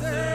Lord.